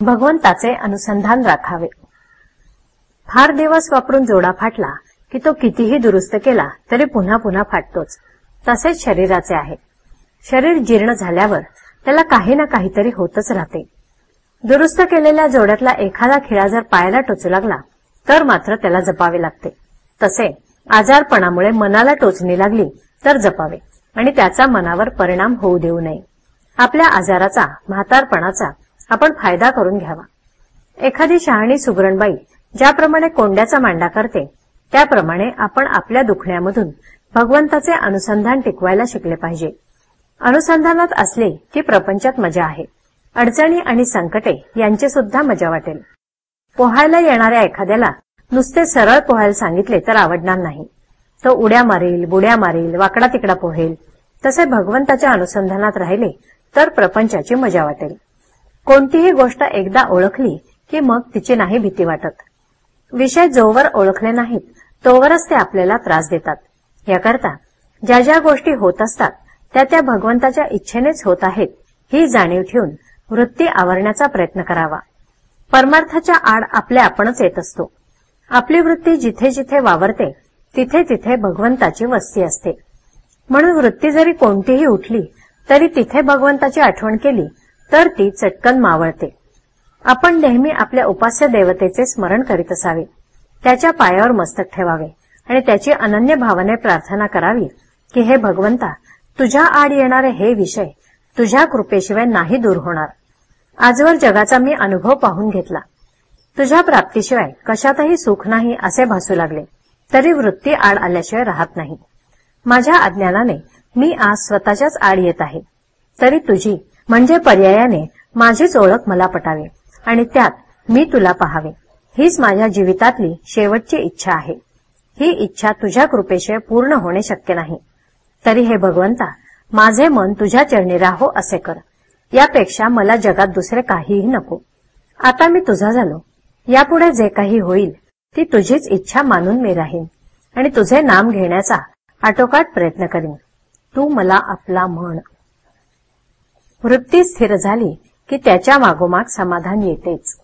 भगवंताचे अनुसंधान राखावे. फार दिवस वापरून जोडा फाटला की तो कितीही दुरुस्त केला तरी पुन्हा पुन्हा फाटतोच. तसेच शरीराचे आहे. शरीर जीर्ण झाल्यावर त्याला काही ना काहीतरी होतच राहते. दुरुस्त केलेल्या जोड्यातला एखादा खिळा जर पायाला टोचू लागला तर मात्र त्याला जपावे लागते. तसे आजारपणामुळे मनाला टोचणी लागली तर जपावे. आणि त्याचा मनावर परिणाम होऊ देऊ नये. आपल्या आजाराचा म्हातारपणाचा आपण फायदा करून घ्यावा. एखादी शहाणी सुगरणबाई ज्याप्रमाणे कोंड्याचा मांडा करते त्याप्रमाणे आपण आपल्या दुखण्यामधून भगवंताचे अनुसंधान टिकवायला शिकले पाहिजे. अनुसंधानात असले की प्रपंचात मजा आहे. अडचणी आणि संकटे यांची सुद्धा मजा वाटेल. पोहायला येणाऱ्या एखाद्याला नुसते सरळ पोहायला सांगितले तर आवडणार नाही. तो उड्या मारेल बुड्या मारेल वाकडा तिकडा पोहेल. तसे भगवंताच्या अनुसंधानात राहिले तर प्रपंचाची मजा वाटेल. कोणतीही गोष्ट एकदा ओळखली की मग तिची नाही भीती वाटत. विषय जोवर ओळखले नाहीत तोवरच ते आपल्याला त्रास देतात. याकरता ज्या ज्या गोष्टी होत असतात त्या त्या भगवंताच्या इच्छेनेच होत आहेत ही जाणीव ठेवून वृत्ती आवरण्याचा प्रयत्न करावा. परमार्थाच्या आड आपल्या आपणच येत असतो. आपली वृत्ती जिथे जिथे वावरते तिथे तिथे भगवंताची वस्ती असते. म्हणून वृत्ती जरी कोणतीही उठली तरी तिथे भगवंताची आठवण केली तर ती चटकन मावळते. आपण नेहमी आपल्या उपास्य देवतेचे स्मरण करीत असावे. त्याच्या पायावर मस्तक ठेवावे आणि त्याची अनन्य भावने प्रार्थना करावी की हे भगवंता तुझ्या आड येणारे हे विषय तुझ्या कृपेशिवाय नाही दूर होणार. आजवर जगाचा मी अनुभव पाहून घेतला. तुझ्या प्राप्तीशिवाय कशातही सुख नाही असे भासू लागले तरी वृत्ती आड आल्याशिवाय राहत नाही. माझ्या अज्ञानाने मी आज स्वतःच्याच आड येत आहे. तरी तुझी म्हणजे पर्यायाने माझीच ओळख मला पटावी आणि त्यात मी तुला पाहावे. हीच माझ्या जीवितातली शेवटची इच्छा आहे. ही इच्छा तुझ्या कृपेशिवाय पूर्ण होणे शक्य नाही. तरी हे भगवंता माझे मन तुझ्या चरणी राहो असे कर. यापेक्षा मला जगात दुसरे काहीही नको. आता मी तुझा झालो. यापुढे जे काही होईल ती तुझीच इच्छा मानून मी राहीन आणि तुझे नाम घेण्याचा आटोकाट प्रयत्न करीन. तू मला आपला म्हण वृत्ती स्थिर झाली की त्याच्या मागोमाग समाधान येतेच.